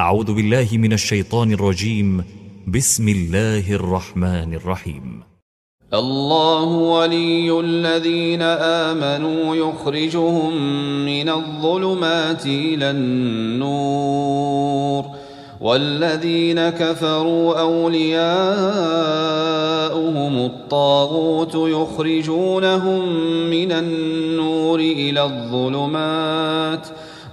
أعوذ بالله من الشيطان الرجيم. بسم الله الرحمن الرحيم. الله ولي الذين آمنوا يخرجهم من الظلمات إلى النور. والذين كفروا أولياؤهم الطاغوت يخرجونهم من النور إلى الظلمات.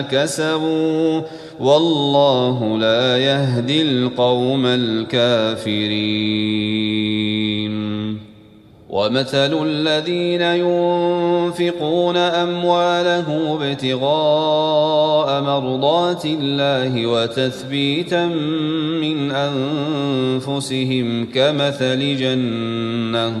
كسبوا والله لا يهدي القوم الكافرين. ومثل الذين ينفقون أمواله ابتغاء مرضات الله وتثبيتا من أنفسهم كمثل جنة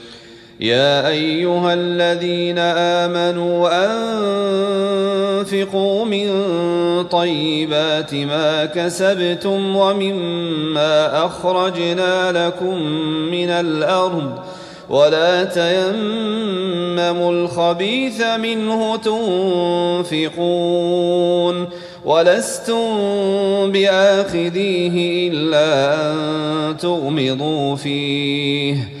يا أيها الذين آمنوا أنفقوا من طيبات ما كسبتم ومما أخرجنا لكم من الأرض ولا تيمموا الخبيث منه تنفقون ولستم بآخذيه إلا أن تغمضوا فيه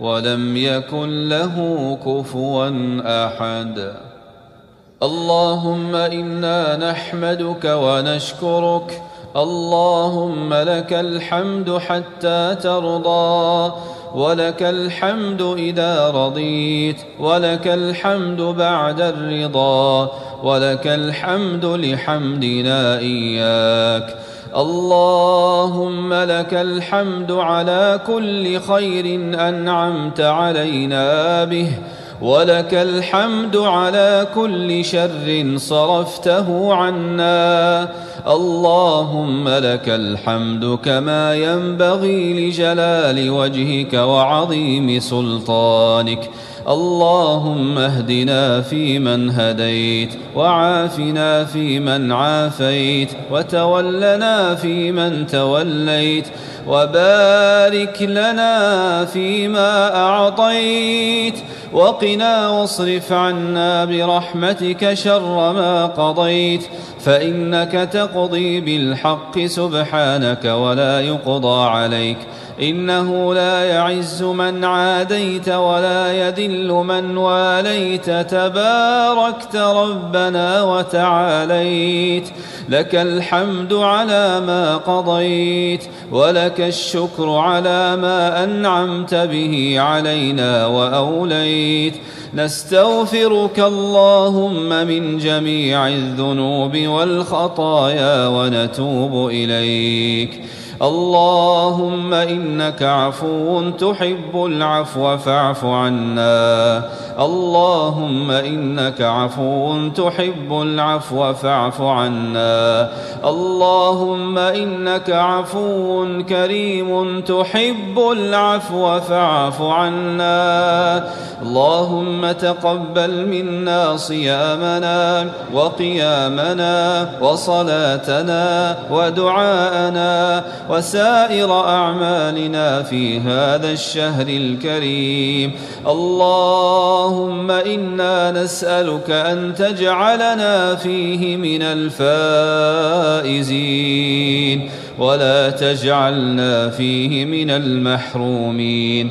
ولم يكن له كفوا أحد. اللهم إنا نحمدك ونشكرك. اللهم لك الحمد حتى ترضى. ولك الحمد إذا رضيت. ولك الحمد بعد الرضا. ولك الحمد لحمدنا إياك. اللهم لك الحمد على كل خير أنعمت علينا به ولك الحمد على كل شر صرفته عنا. اللهم لك الحمد كما ينبغي لجلال وجهك وعظيم سلطانك. اللهم اهدنا فيمن هديت وعافنا فيمن عافيت وتولنا فيمن توليت وبارك لنا فيما أعطيت وقنا واصرف عنا برحمتك شر ما قضيت فإنك تقضي بالحق سبحانك ولا يقضى عليك. إنه لا يعز من عاديت ولا يذل من واليت. تباركت ربنا وتعاليت. لك الحمد على ما قضيت ولك الشكر على ما أنعمت به علينا وأوليت. نستغفرك اللهم من جميع الذنوب والخطايا ونتوب إليك. اللهم إنك عفو تحب العفو فاعف عنا. اللهم إنك عفو تحب العفو فاعف عنا. اللهم إنك عفو كريم تحب العفو فاعف عنا. اللهم تقبل منا صيامنا وقيامنا وصلاتنا ودعاءنا وسائر أعمالنا في هذا الشهر الكريم. اللهم إنا نسألك أن تجعلنا فيه من الفائزين ولا تجعلنا فيه من المحرومين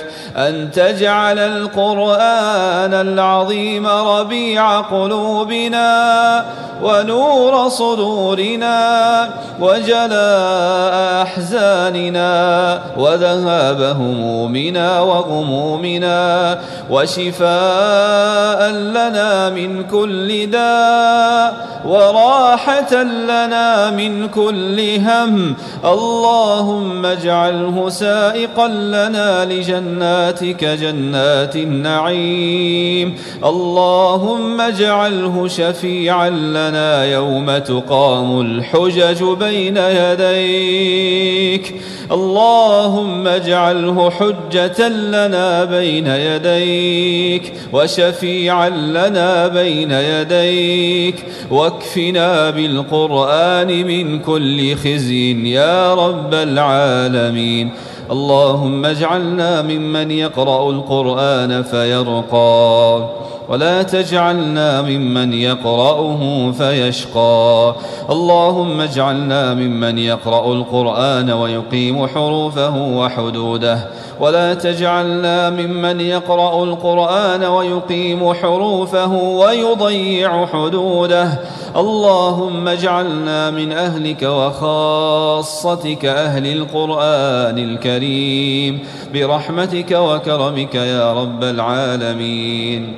أن تجعل القرآن العظيم ربيع قلوبنا ونور صدورنا وجلاء أحزاننا وذهاب همومنا وغمومنا وشفاء لنا من كل داء وراحة لنا من كل هم اللهم اجعله سائقا لنا لجناتك جنات النعيم. اللهم اجعله شفيعا لنا يوم تقام الحجج بين يديك. اللهم اجعله حجة لنا بين يديك وشفيعا لنا بين يديك. واكفنا بالقرآن من كل خزي يا رب العالمين. اللهم اجعلنا ممن يقرأ القرآن فيرقى ولا تجعلنا ممن يقرأه فيشقى. اللهم اجعلنا ممن يقرأ القرآن ويقيم حروفه وحدوده ولا تجعلنا ممن يقرأ القرآن ويقيم حروفه ويضيع حدوده. اللهم اجعلنا من أهلك وخاصتك أهل القرآن الكريم برحمتك وكرمك يا رب العالمين.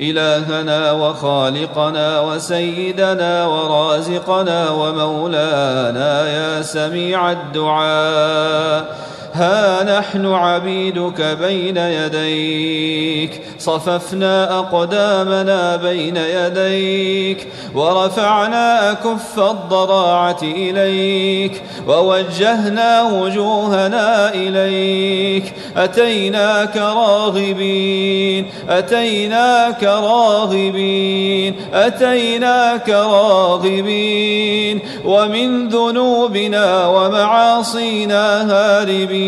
إلهنا وخالقنا وسيدنا ورازقنا ومولانا يا سميع الدعاء. ها نحن عبيدك بين يديك. صففنا أقدامنا بين يديك. ورفعنا كف الضراعة إليك. ووجهنا وجوهنا إليك. أتيناك راغبين. أتيناك راغبين. أتيناك راغبين. ومن ذنوبنا ومعاصينا هاربين.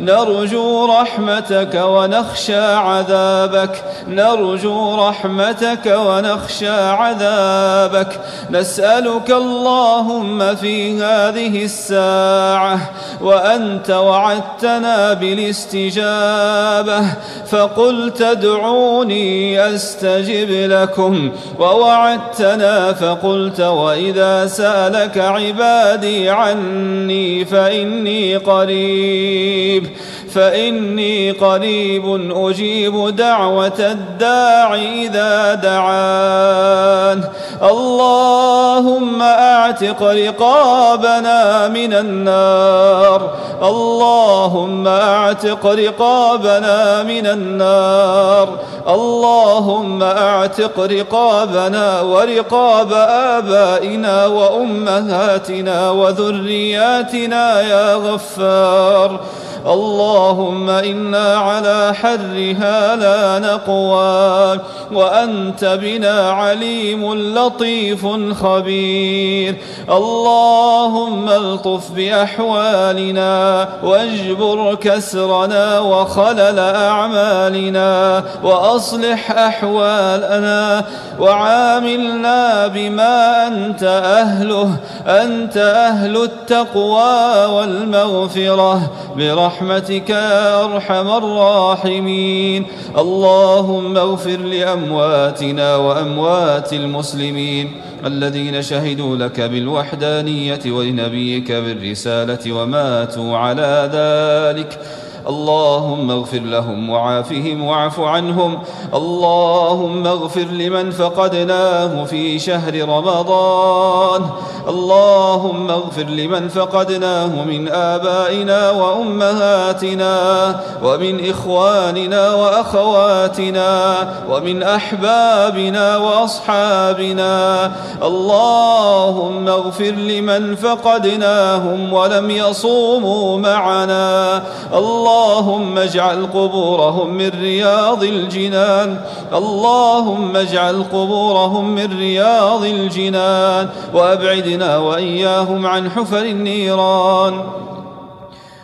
نرجو رحمتك ونخشى عذابك. نرجو رحمتك ونخشى عذابك. نسألك اللهم في هذه الساعة وأنت وعدتنا بالاستجابة. فقلت ادعوني أستجب لكم. ووعدتنا فقلت وإذا سألك عبادي عني فإني قريب. قريب فإني قريب أجيب دعوة الداع إذا دعان. اللهم أعتق رقابنا من النار. اللهم أعتق رقابنا من النار. اللهم أعتق رقابنا ورقاب آبائنا وأمهاتنا وذرياتنا يا غفار. اللهم إنا على حرها لا نقوى وأنت بنا عليم لطيف خبير. اللهم ألطف بأحوالنا واجبر كسرنا وخلل أعمالنا وأصلح أحوالنا وعاملنا بما أنت أهله أنت أهل التقوى والمغفرة. برحمتك يا أرحم الراحمين. اللهم اغفر لأمواتنا وأموات المسلمين الذين شهدوا لك بالوحدانية ولنبيك بالرسالة وماتوا على ذلك. اللهم اغفر لهم وعافهم واعف عنهم. اللهم اغفر لمن فقدناه في شهر رمضان. اللهم اغفر لمن فقدناه من آبائنا وأمهاتنا ومن إخواننا وأخواتنا ومن أحبابنا وأصحابنا. اللهم اغفر لمن فقدناهم ولم يصوموا معنا. اللهم اجعل قبورهم من رياض الجنان. اللهم اجعل قبورهم من رياض الجنان. وأبعد وأبعدنا وإياهم عن حفر النيران.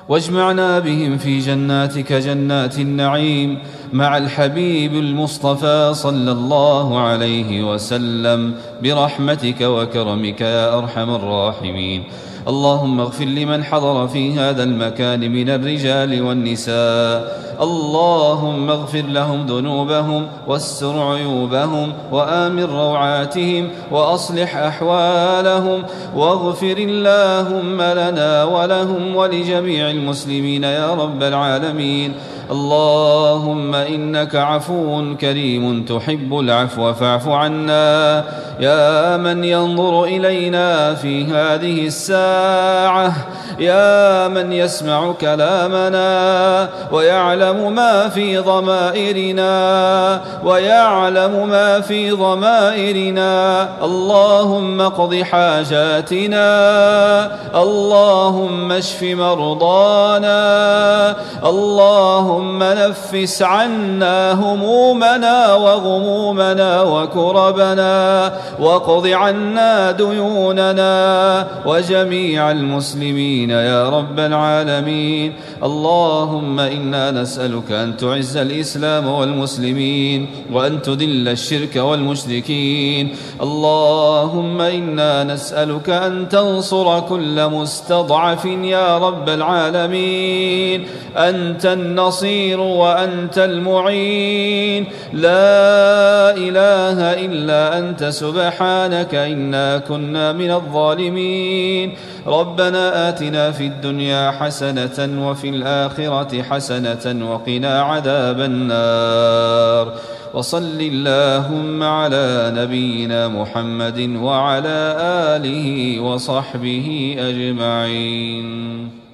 واجمعنا بهم في جناتك جنات النعيم مع الحبيب المصطفى صلى الله عليه وسلم برحمتك وكرمك يا أرحم الراحمين. اللهم اغفر لمن حضر في هذا المكان من الرجال والنساء. اللهم اغفر لهم ذنوبهم واستر عيوبهم وآمن روعاتهم وأصلح أحوالهم واغفر اللهم لنا ولهم ولجميع المسلمين يا رب العالمين اللهم إنك عفو كريم تحب العفو فاعف عنا. يا من ينظر إلينا في هذه الساعة. يا من يسمع كلامنا ويعلم ما في ضمائرنا. ويعلم ما في ضمائرنا. اللهم اقض حاجاتنا. اللهم اشف مرضانا. اللهم نفس عنا همومنا وغمومنا وكربنا واقض عنا ديوننا وجميع المسلمين يا رب العالمين. اللهم إنا نسألك أن تعز الإسلام والمسلمين وأن تذل الشرك والمشركين. اللهم إنا نسألك أن تنصر كل مستضعف يا رب العالمين. أنت النصير وأنت المعين. لا إله إلا أنت سبحانك إنا كنا من الظالمين. ربنا آتنا في الدنيا حسنة وفي الآخرة حسنة وقنا عذاب النار. وصل اللهم على نبينا محمد وعلى آله وصحبه أجمعين.